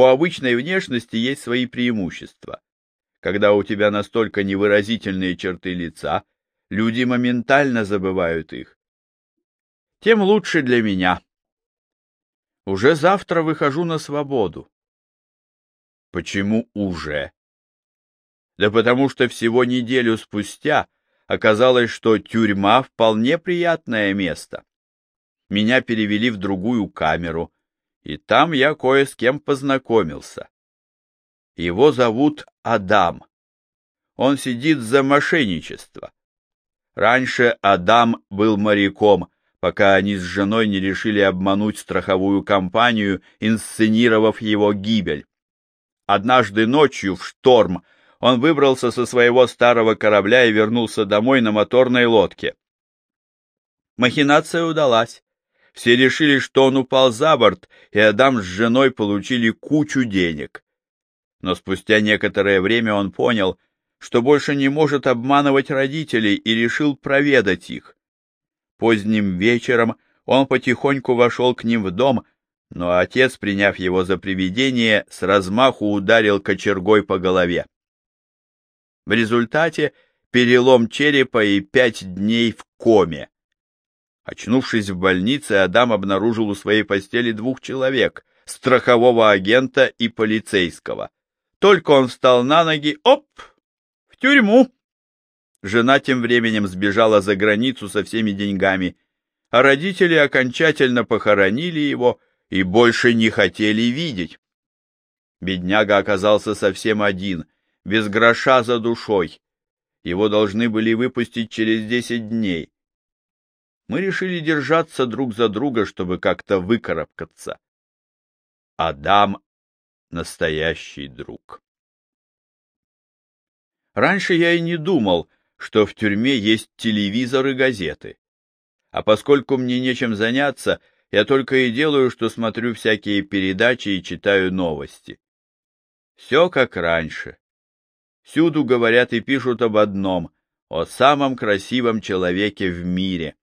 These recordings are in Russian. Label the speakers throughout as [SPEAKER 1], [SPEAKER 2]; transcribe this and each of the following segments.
[SPEAKER 1] у обычной внешности есть свои преимущества. Когда у тебя настолько невыразительные черты лица, люди моментально забывают их. Тем лучше для меня. Уже завтра выхожу на свободу. Почему уже? Да потому что всего неделю спустя оказалось, что тюрьма вполне приятное место. Меня перевели в другую камеру, и там я кое с кем познакомился. Его зовут Адам. Он сидит за мошенничество. Раньше Адам был моряком, пока они с женой не решили обмануть страховую компанию, инсценировав его гибель. Однажды ночью в шторм он выбрался со своего старого корабля и вернулся домой на моторной лодке. Махинация удалась. Все решили, что он упал за борт, и Адам с женой получили кучу денег. Но спустя некоторое время он понял, что больше не может обманывать родителей и решил проведать их. Поздним вечером он потихоньку вошел к ним в дом, но отец, приняв его за привидение, с размаху ударил кочергой по голове. В результате перелом черепа и пять дней в коме. Очнувшись в больнице, Адам обнаружил у своей постели двух человек — страхового агента и полицейского. Только он встал на ноги, оп, в тюрьму. Жена тем временем сбежала за границу со всеми деньгами, а родители окончательно похоронили его и больше не хотели видеть. Бедняга оказался совсем один, без гроша за душой. Его должны были выпустить через десять дней. Мы решили держаться друг за друга, чтобы как-то выкарабкаться. Адам — настоящий друг. Раньше я и не думал, что в тюрьме есть телевизор и газеты. А поскольку мне нечем заняться, я только и делаю, что смотрю всякие передачи и читаю новости. Все как раньше. Всюду говорят и пишут об одном, о самом красивом человеке в мире.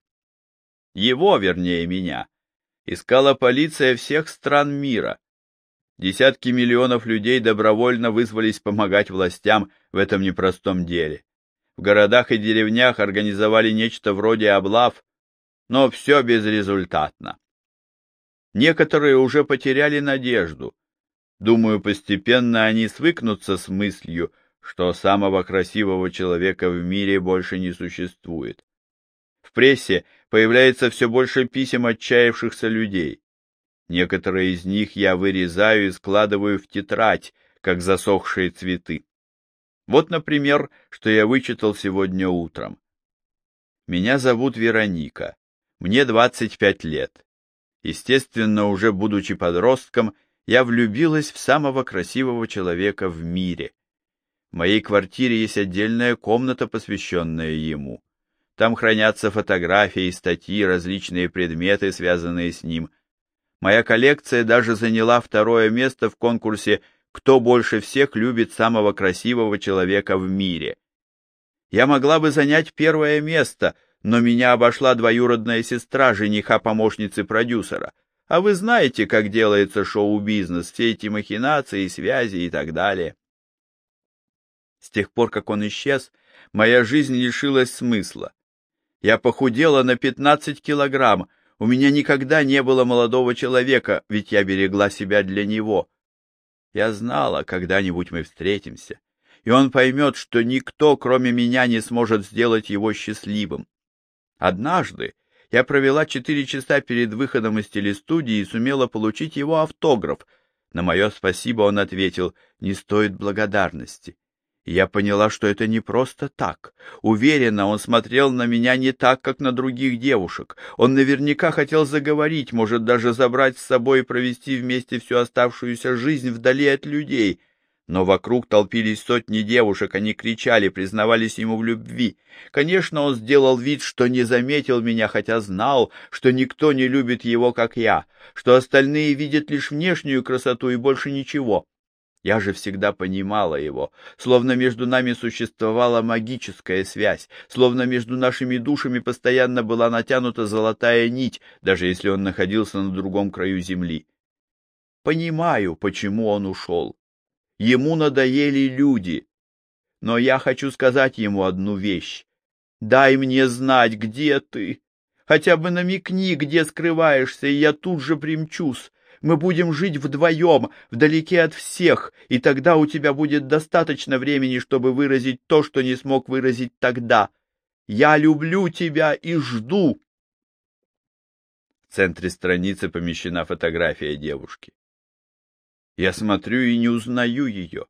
[SPEAKER 1] Его, вернее меня, искала полиция всех стран мира. Десятки миллионов людей добровольно вызвались помогать властям в этом непростом деле в городах и деревнях организовали нечто вроде облав, но все безрезультатно. Некоторые уже потеряли надежду. Думаю, постепенно они свыкнутся с мыслью, что самого красивого человека в мире больше не существует. В прессе появляется все больше писем отчаявшихся людей. Некоторые из них я вырезаю и складываю в тетрадь, как засохшие цветы. Вот, например, что я вычитал сегодня утром. Меня зовут Вероника. Мне 25 лет. Естественно, уже будучи подростком, я влюбилась в самого красивого человека в мире. В моей квартире есть отдельная комната, посвященная ему. Там хранятся фотографии, статьи, различные предметы, связанные с ним. Моя коллекция даже заняла второе место в конкурсе кто больше всех любит самого красивого человека в мире. Я могла бы занять первое место, но меня обошла двоюродная сестра жениха-помощницы продюсера. А вы знаете, как делается шоу-бизнес, все эти махинации, связи и так далее. С тех пор, как он исчез, моя жизнь лишилась смысла. Я похудела на 15 килограмм, у меня никогда не было молодого человека, ведь я берегла себя для него. Я знала, когда-нибудь мы встретимся, и он поймет, что никто, кроме меня, не сможет сделать его счастливым. Однажды я провела четыре часа перед выходом из телестудии и сумела получить его автограф. На мое спасибо он ответил, не стоит благодарности я поняла, что это не просто так. Уверена, он смотрел на меня не так, как на других девушек. Он наверняка хотел заговорить, может, даже забрать с собой и провести вместе всю оставшуюся жизнь вдали от людей. Но вокруг толпились сотни девушек, они кричали, признавались ему в любви. Конечно, он сделал вид, что не заметил меня, хотя знал, что никто не любит его, как я, что остальные видят лишь внешнюю красоту и больше ничего. Я же всегда понимала его, словно между нами существовала магическая связь, словно между нашими душами постоянно была натянута золотая нить, даже если он находился на другом краю земли. понимаю, почему он ушел. Ему надоели люди. Но я хочу сказать ему одну вещь. Дай мне знать, где ты. Хотя бы намекни, где скрываешься, и я тут же примчусь. Мы будем жить вдвоем, вдалеке от всех, и тогда у тебя будет достаточно времени, чтобы выразить то, что не смог выразить тогда. Я люблю тебя и жду. В центре страницы помещена фотография девушки. Я смотрю и не узнаю ее.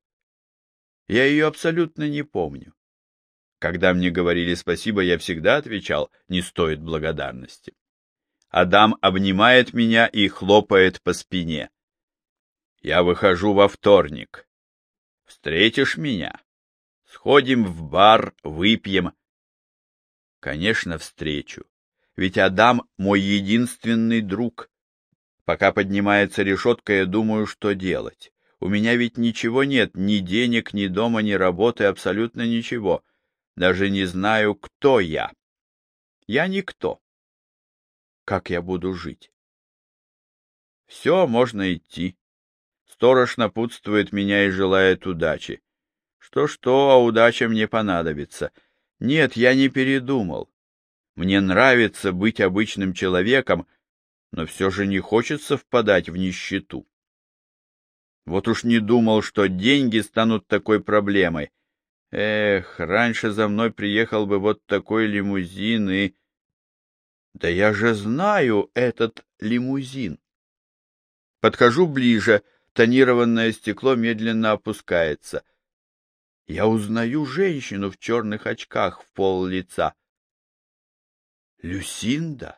[SPEAKER 1] Я ее абсолютно не помню. Когда мне говорили спасибо, я всегда отвечал, не стоит благодарности. Адам обнимает меня и хлопает по спине. Я выхожу во вторник. Встретишь меня? Сходим в бар, выпьем. Конечно, встречу. Ведь Адам мой единственный друг. Пока поднимается решетка, я думаю, что делать. У меня ведь ничего нет, ни денег, ни дома, ни работы, абсолютно ничего. Даже не знаю, кто я. Я никто. Как я буду жить? Все, можно идти. Сторож напутствует меня и желает удачи. Что-что, а удача мне понадобится. Нет, я не передумал. Мне нравится быть обычным человеком, но все же не хочется впадать в нищету. Вот уж не думал, что деньги станут такой проблемой. Эх, раньше за мной приехал бы вот такой лимузин и... Да я же знаю этот лимузин. Подхожу ближе, тонированное стекло медленно опускается. Я узнаю женщину в черных очках в пол лица. Люсинда?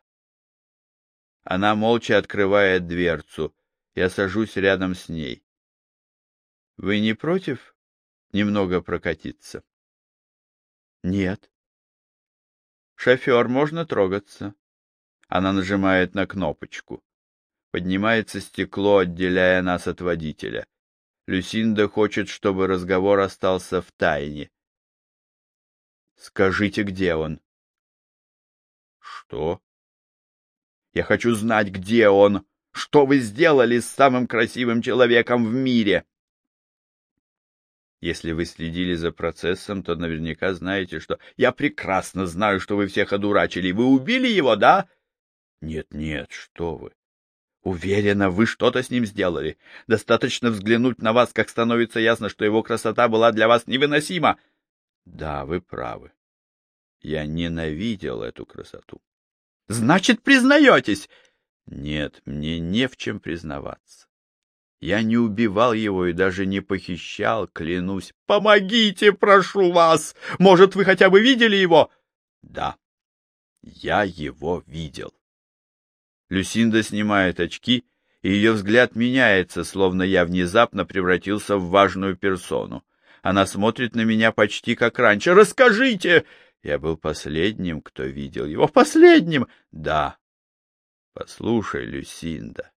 [SPEAKER 1] Она молча открывает дверцу. Я сажусь рядом с ней. Вы не против немного прокатиться? Нет. Шофер, можно трогаться. Она нажимает на кнопочку. Поднимается стекло, отделяя нас от водителя. Люсинда хочет, чтобы разговор остался в тайне. Скажите, где он? Что? Я хочу знать, где он. Что вы сделали с самым красивым человеком в мире? Если вы следили за процессом, то наверняка знаете, что... Я прекрасно знаю, что вы всех одурачили. Вы убили его, да? Нет-нет, что вы. Уверена, вы что-то с ним сделали. Достаточно взглянуть на вас, как становится ясно, что его красота была для вас невыносима. Да, вы правы. Я ненавидел эту красоту. Значит, признаетесь? Нет, мне не в чем признаваться. Я не убивал его и даже не похищал, клянусь. Помогите, прошу вас! Может, вы хотя бы видели его? Да, я его видел. Люсинда снимает очки, и ее взгляд меняется, словно я внезапно превратился в важную персону. Она смотрит на меня почти как раньше. «Расскажите!» Я был последним, кто видел его. Последним? Да. Послушай, Люсинда.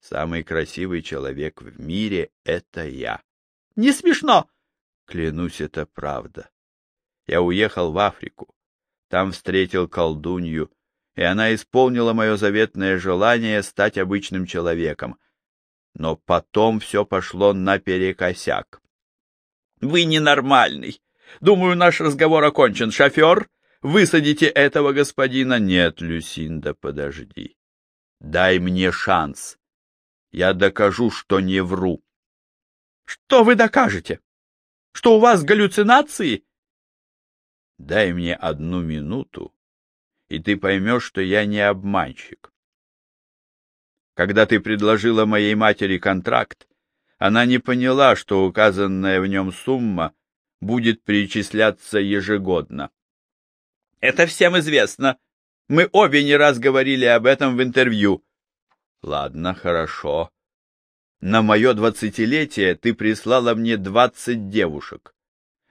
[SPEAKER 1] Самый красивый человек в мире — это я. Не смешно. Клянусь, это правда. Я уехал в Африку. Там встретил колдунью, и она исполнила мое заветное желание стать обычным человеком. Но потом все пошло наперекосяк. — Вы ненормальный. Думаю, наш разговор окончен. Шофер, высадите этого господина. Нет, Люсинда, подожди. Дай мне шанс. Я докажу, что не вру. Что вы докажете? Что у вас галлюцинации? Дай мне одну минуту, и ты поймешь, что я не обманщик. Когда ты предложила моей матери контракт, она не поняла, что указанная в нем сумма будет перечисляться ежегодно. Это всем известно. Мы обе не раз говорили об этом в интервью. Ладно, хорошо. На мое двадцатилетие ты прислала мне двадцать девушек.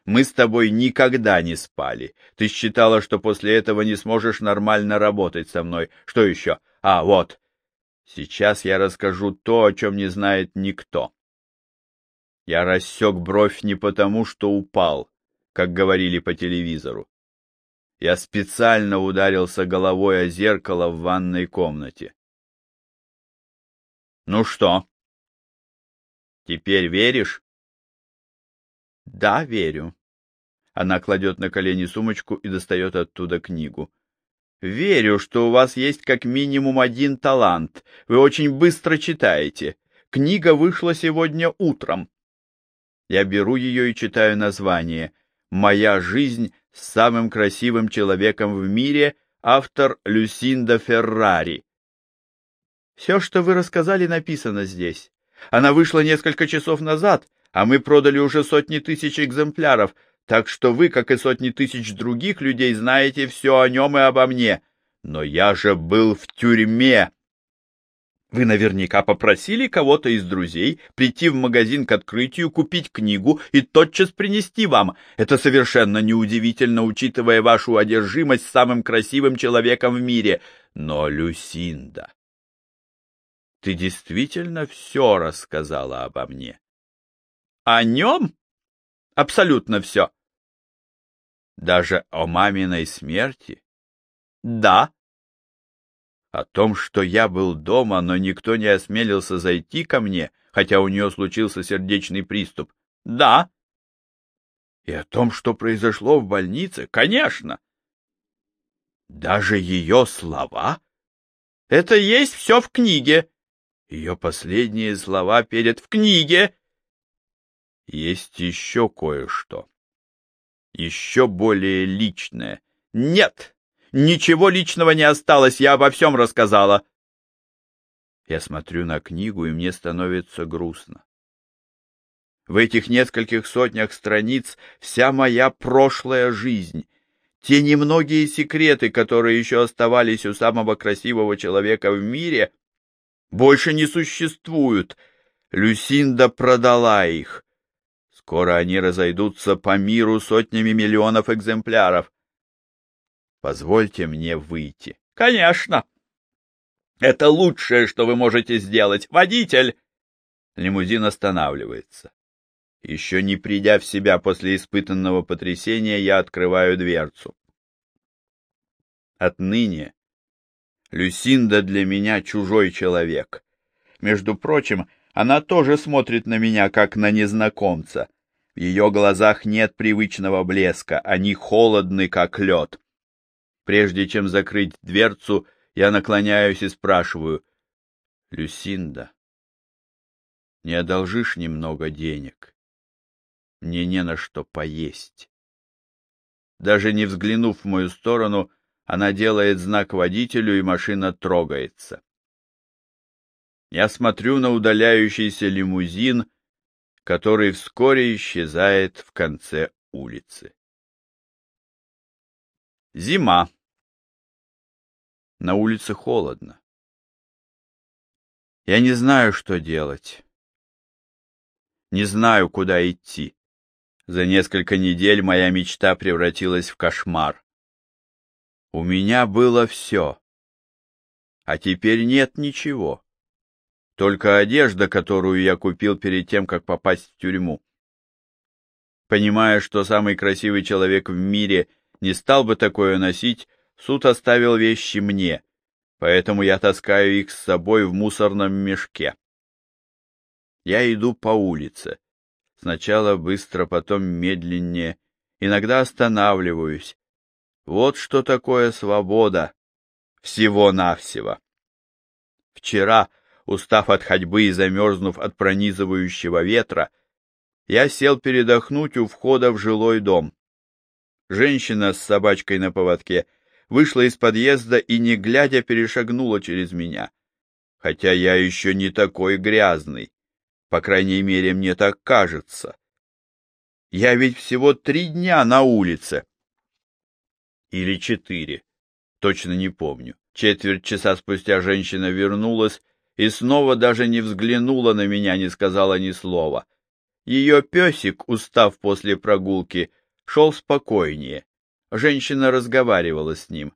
[SPEAKER 1] Мы с тобой никогда не спали. Ты считала, что после этого не сможешь нормально работать со мной. Что еще? А, вот. Сейчас я расскажу то, о чем не знает никто. Я рассек бровь не потому, что упал, как говорили по телевизору. Я специально ударился головой о зеркало в ванной комнате. Ну что? Теперь веришь?
[SPEAKER 2] Да, верю. Она кладет на колени сумочку и достает оттуда книгу. Верю, что у вас есть как минимум один талант. Вы очень быстро читаете. Книга вышла сегодня утром. Я беру ее и читаю название «Моя жизнь с самым красивым человеком в мире», автор Люсинда Феррари. Все, что вы рассказали, написано здесь. Она вышла несколько часов назад, а мы продали уже сотни тысяч экземпляров, так что вы, как и сотни тысяч других людей, знаете все о нем и обо мне. Но я же был в тюрьме. Вы наверняка попросили кого-то из друзей прийти в магазин к открытию, купить книгу и тотчас принести вам. Это совершенно неудивительно, учитывая вашу одержимость самым красивым человеком в мире. Но, Люсинда, ты действительно все рассказала обо мне? О нем? Абсолютно все. Даже о маминой смерти? Да. О том, что я был дома, но никто не осмелился зайти ко мне, хотя у нее случился сердечный приступ? Да. И о том, что произошло в больнице? Конечно. Даже ее слова? Это есть все в книге. Ее последние слова перед в книге. Есть еще кое-что еще более личное. Нет, ничего личного не осталось, я обо всем рассказала. Я смотрю на книгу, и мне становится грустно. В этих нескольких сотнях страниц вся моя прошлая жизнь, те немногие секреты, которые еще оставались у самого красивого человека в мире, больше не существуют. Люсинда продала их. Скоро они разойдутся по миру сотнями миллионов экземпляров. Позвольте мне выйти. Конечно. Это лучшее, что вы можете сделать. Водитель! Лимузин останавливается. Еще не придя в себя после испытанного потрясения, я открываю дверцу. Отныне Люсинда для меня чужой человек. Между прочим, она тоже смотрит на меня, как на незнакомца. В ее глазах нет привычного блеска, они холодны, как лед. Прежде чем закрыть дверцу, я наклоняюсь и спрашиваю. — Люсинда, не одолжишь немного денег? Мне не на что поесть. Даже не взглянув в мою сторону, она делает знак водителю, и машина трогается. Я смотрю на удаляющийся лимузин, который вскоре исчезает в конце улицы. Зима. На улице холодно. Я не знаю, что делать. Не знаю, куда идти. За несколько недель моя мечта превратилась в кошмар. У меня было все. А теперь нет ничего. Только одежда, которую я купил перед тем, как попасть в тюрьму. Понимая, что самый красивый человек в мире не стал бы такое носить, суд оставил вещи мне, поэтому я таскаю их с собой в мусорном мешке. Я иду по улице. Сначала быстро, потом медленнее. Иногда останавливаюсь. Вот что такое свобода. Всего-навсего. Вчера Устав от ходьбы и замерзнув от пронизывающего ветра, я сел передохнуть у входа в жилой дом. Женщина с собачкой на поводке вышла из подъезда и, не глядя, перешагнула через меня. Хотя я еще не такой грязный. По крайней мере, мне так кажется. Я ведь всего три дня на улице. Или четыре. Точно не помню. Четверть часа спустя женщина вернулась и снова даже не взглянула на меня, не сказала ни слова. Ее песик, устав после прогулки, шел спокойнее. Женщина разговаривала с ним.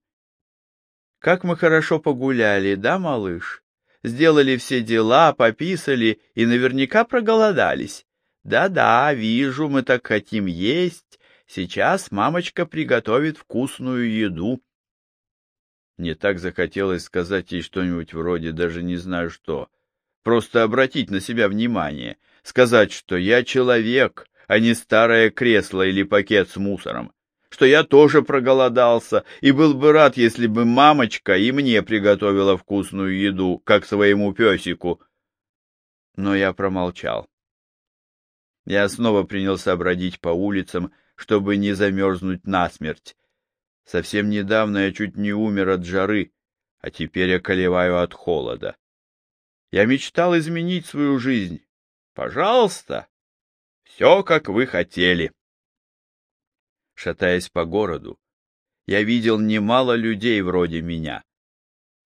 [SPEAKER 2] «Как мы хорошо погуляли, да, малыш? Сделали все дела, пописали и наверняка проголодались. Да-да, вижу, мы так хотим есть. Сейчас мамочка приготовит вкусную еду. Мне так захотелось сказать ей что-нибудь вроде «даже не знаю что». просто обратить на себя внимание, сказать, что я человек, а не старое кресло или пакет с мусором, что я тоже проголодался и был бы рад, если бы мамочка и мне приготовила вкусную еду, как своему песику. Но я промолчал. Я снова принялся бродить по улицам, чтобы не замерзнуть насмерть. Совсем недавно я чуть не умер от жары, а теперь околеваю от холода. Я мечтал изменить свою жизнь. Пожалуйста, все, как вы хотели. Шатаясь по городу, я видел немало людей вроде меня.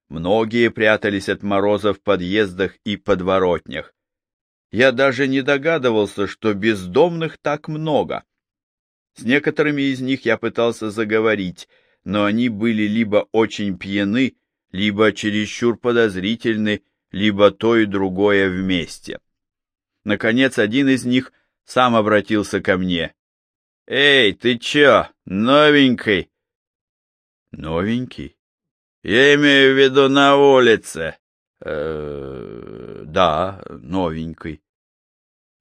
[SPEAKER 2] Многие прятались от мороза в подъездах и подворотнях. Я даже не догадывался, что бездомных так много. С некоторыми из них я пытался заговорить, но они были либо очень пьяны, либо чересчур подозрительны, либо то и другое вместе. Наконец, один из них сам обратился ко мне. «Эй, ты чё, новенький?» «Новенький?» «Я имею в виду на улице». «Э, да, новенький».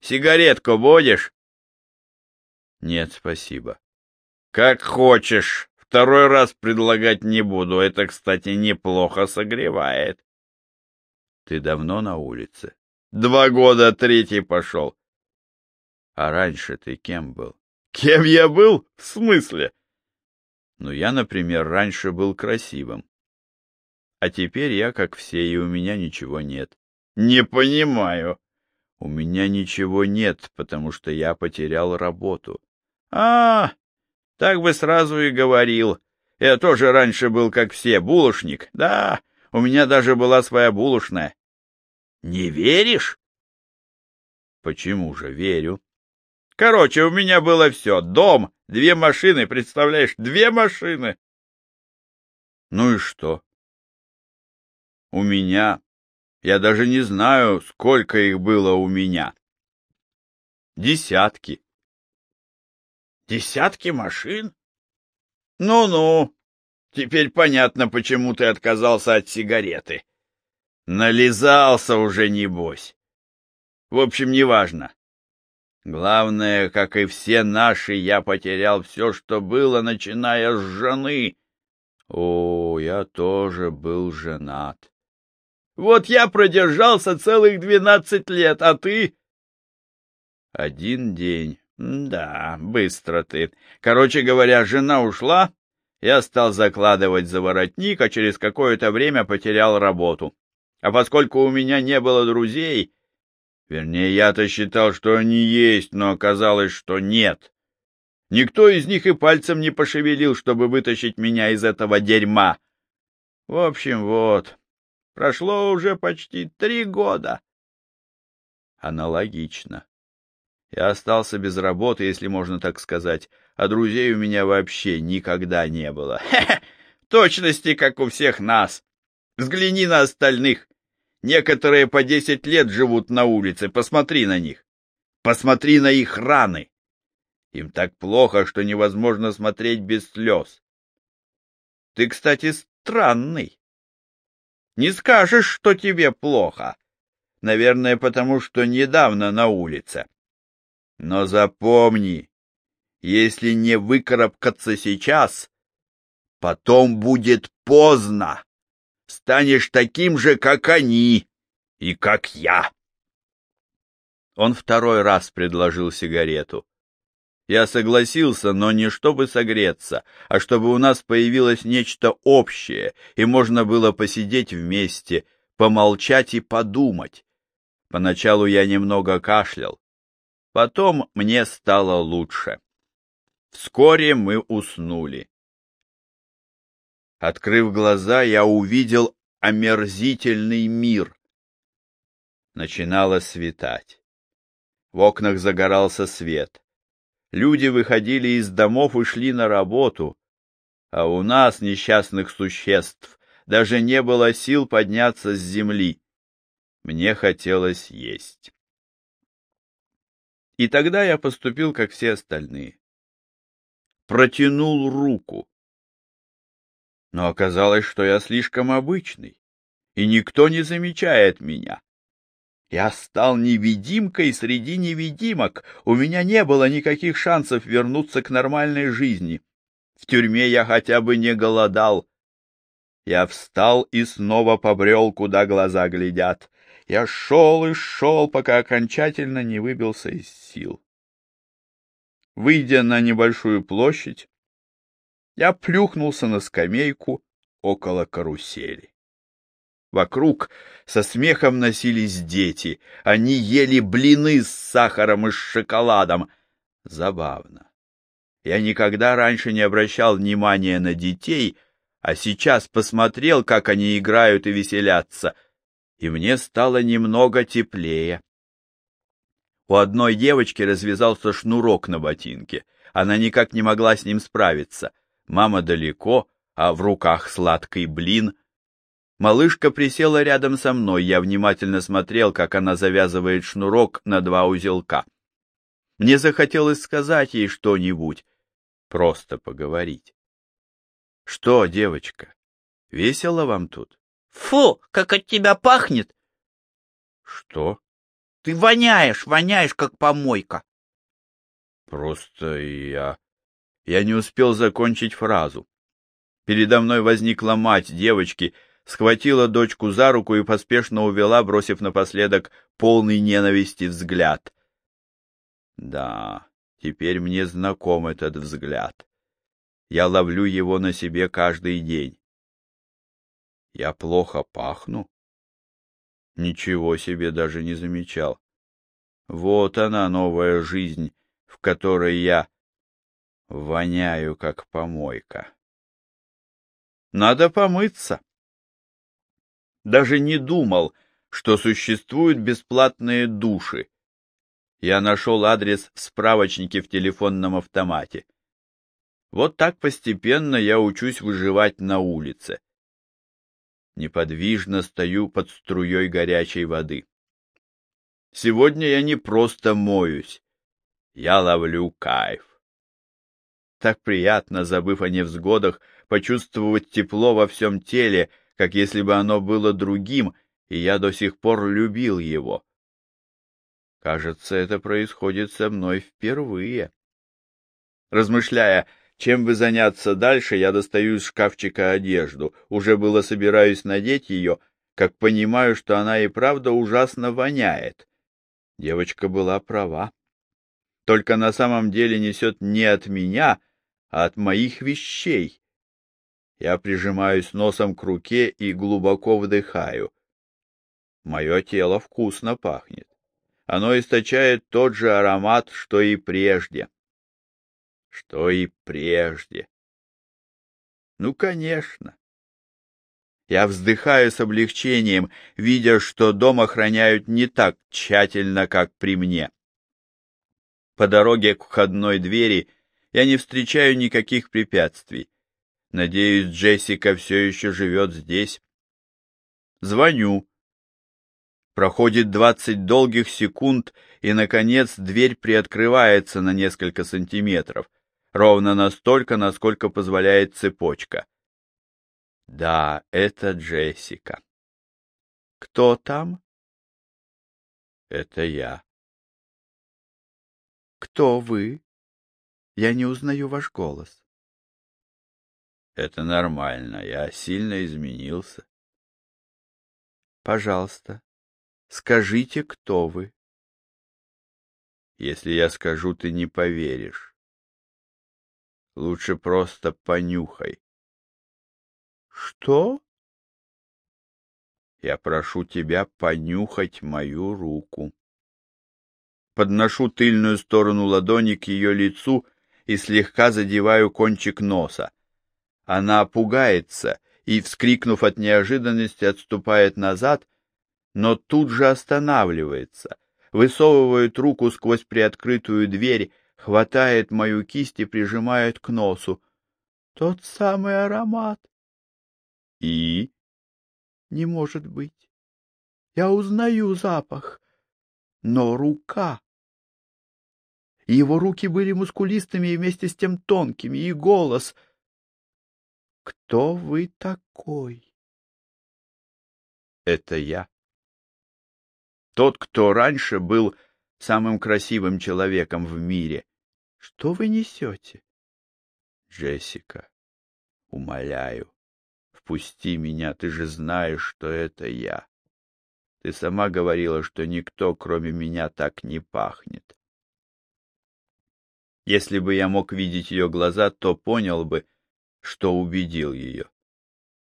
[SPEAKER 2] «Сигаретку будешь?» «Нет, спасибо». «Как хочешь. Второй раз предлагать не буду. Это, кстати, неплохо согревает».
[SPEAKER 1] Ты давно на улице?
[SPEAKER 2] Два года, третий пошел.
[SPEAKER 1] А раньше ты кем был?
[SPEAKER 2] Кем я был? В смысле?
[SPEAKER 1] Ну, я, например, раньше был красивым. А теперь я как все, и у меня ничего нет.
[SPEAKER 2] Не понимаю.
[SPEAKER 1] У меня ничего нет, потому что я потерял работу.
[SPEAKER 2] А, так бы сразу и говорил. Я тоже раньше был как все, булочник. Да, у меня даже была своя булочная. Не веришь?
[SPEAKER 1] Почему же верю?
[SPEAKER 2] Короче, у меня было все. Дом, две машины, представляешь, две машины.
[SPEAKER 1] Ну и что? У меня... Я даже не знаю, сколько их было у меня. Десятки.
[SPEAKER 2] Десятки машин? Ну-ну, Теперь понятно, почему ты отказался от сигареты. Нализался уже, небось. В общем, неважно. Главное, как и все наши, я потерял все, что было, начиная с жены.
[SPEAKER 1] О, я тоже был женат.
[SPEAKER 2] Вот я продержался целых двенадцать лет, а ты?
[SPEAKER 1] Один день.
[SPEAKER 2] Да, быстро ты. Короче говоря, жена ушла, я стал закладывать за воротник, а через какое-то время потерял работу. А поскольку у меня не было друзей, вернее, я-то считал, что они есть, но оказалось, что нет. Никто из них и пальцем не пошевелил, чтобы вытащить меня из этого дерьма. В общем, вот, прошло уже почти три года.
[SPEAKER 1] Аналогично. Я остался без работы, если можно так сказать, а друзей у меня вообще никогда не было.
[SPEAKER 2] Хе-хе, точности, как у всех нас. Взгляни на остальных. Некоторые по десять лет живут на улице, посмотри на них. Посмотри на их раны. Им так плохо, что невозможно смотреть без слез. Ты, кстати, странный. Не скажешь, что тебе плохо. Наверное, потому что недавно на улице. Но запомни, если не выкарабкаться сейчас, потом будет поздно. Станешь таким же, как они и как я.
[SPEAKER 1] Он второй раз предложил сигарету. Я согласился, но не чтобы согреться, а чтобы у нас появилось нечто общее, и можно было посидеть вместе, помолчать и подумать. Поначалу я немного кашлял. Потом мне стало лучше. Вскоре мы уснули. Открыв глаза, я увидел омерзительный мир. Начинало светать. В окнах загорался свет. Люди выходили из домов и шли на работу, а у нас, несчастных существ, даже не было сил подняться с земли. Мне хотелось есть. И тогда я поступил, как все остальные протянул руку. Но оказалось, что я слишком обычный, и никто не замечает меня.
[SPEAKER 2] Я стал невидимкой среди невидимок. У меня не было никаких шансов вернуться к нормальной жизни. В тюрьме я хотя бы не голодал. Я встал и снова побрел, куда глаза глядят. Я шел и шел, пока окончательно не выбился из сил. Выйдя на небольшую площадь, я плюхнулся на скамейку около карусели. Вокруг со смехом носились дети. Они ели блины с сахаром и с шоколадом. Забавно. Я никогда раньше не обращал внимания на детей, а сейчас посмотрел, как они играют и веселятся, и мне стало немного теплее. У одной девочки развязался шнурок на ботинке. Она никак не могла с ним справиться. Мама далеко, а в руках сладкий блин. Малышка присела рядом со мной, я внимательно смотрел, как она завязывает шнурок на два узелка. Мне захотелось сказать ей что-нибудь, просто поговорить. — Что, девочка, весело вам тут?
[SPEAKER 3] — Фу, как от тебя пахнет!
[SPEAKER 2] — Что?
[SPEAKER 3] — Ты воняешь, воняешь, как помойка.
[SPEAKER 2] — Просто я... Я не успел закончить фразу. Передо мной возникла мать девочки, схватила дочку за руку и поспешно увела, бросив напоследок полный ненависти взгляд. Да, теперь мне знаком этот взгляд. Я ловлю его на себе каждый день. Я плохо пахну? Ничего себе даже не замечал. Вот она, новая жизнь, в которой я воняю, как помойка. Надо помыться. Даже не думал, что существуют бесплатные души. Я нашел адрес в справочнике в телефонном автомате. Вот так постепенно я учусь выживать на улице. Неподвижно стою под струей горячей воды. Сегодня я не просто моюсь, я ловлю кайф. Так приятно, забыв о невзгодах, почувствовать тепло во всем теле, как если бы оно было другим, и я до сих пор любил его. Кажется, это происходит со мной впервые. Размышляя, чем бы заняться дальше, я достаю из шкафчика одежду. Уже было собираюсь надеть ее, как понимаю, что она и правда ужасно воняет. Девочка была права. Только на самом деле несет не от меня, а от моих вещей. Я прижимаюсь носом к руке и глубоко вдыхаю. Мое тело вкусно пахнет. Оно источает тот же аромат, что и прежде. Что и прежде. Ну, конечно. Я вздыхаю с облегчением, видя, что дом охраняют не так тщательно, как при мне. По дороге к входной двери я не встречаю никаких препятствий. Надеюсь, Джессика все еще живет здесь. Звоню. Проходит двадцать долгих секунд, и, наконец, дверь приоткрывается на несколько сантиметров, ровно настолько, насколько позволяет цепочка. Да, это Джессика. Кто там? Это я. Кто вы? Я не узнаю ваш голос. Это нормально, я сильно изменился. Пожалуйста, скажите, кто вы. Если я скажу, ты не поверишь. Лучше просто понюхай. Что? Я прошу тебя понюхать мою руку. Подношу тыльную сторону ладони к ее лицу и слегка задеваю кончик носа. Она пугается и, вскрикнув от неожиданности, отступает назад, но тут же останавливается, высовывает руку сквозь приоткрытую дверь, хватает мою кисть и прижимает к носу. Тот самый аромат. И? Не может быть. Я узнаю запах. Но рука... Его руки были мускулистыми и вместе с тем тонкими, и голос — кто вы такой? Это я. Тот, кто раньше был самым красивым человеком в мире. Что вы несете? Джессика, умоляю, впусти меня, ты же знаешь, что это я. Ты сама говорила, что никто, кроме меня, так не пахнет. Если бы я мог видеть ее глаза, то понял бы, что убедил ее.